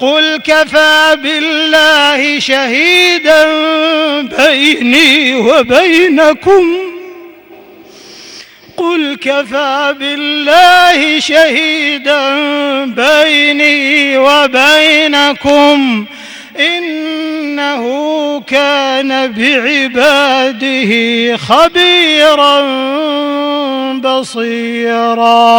قل كفى بالله شهيدا بيني وبينكم. قل كفى بالله شهيدا بيني وبينكم. إنه كان بعباده خبيرا بصيرا.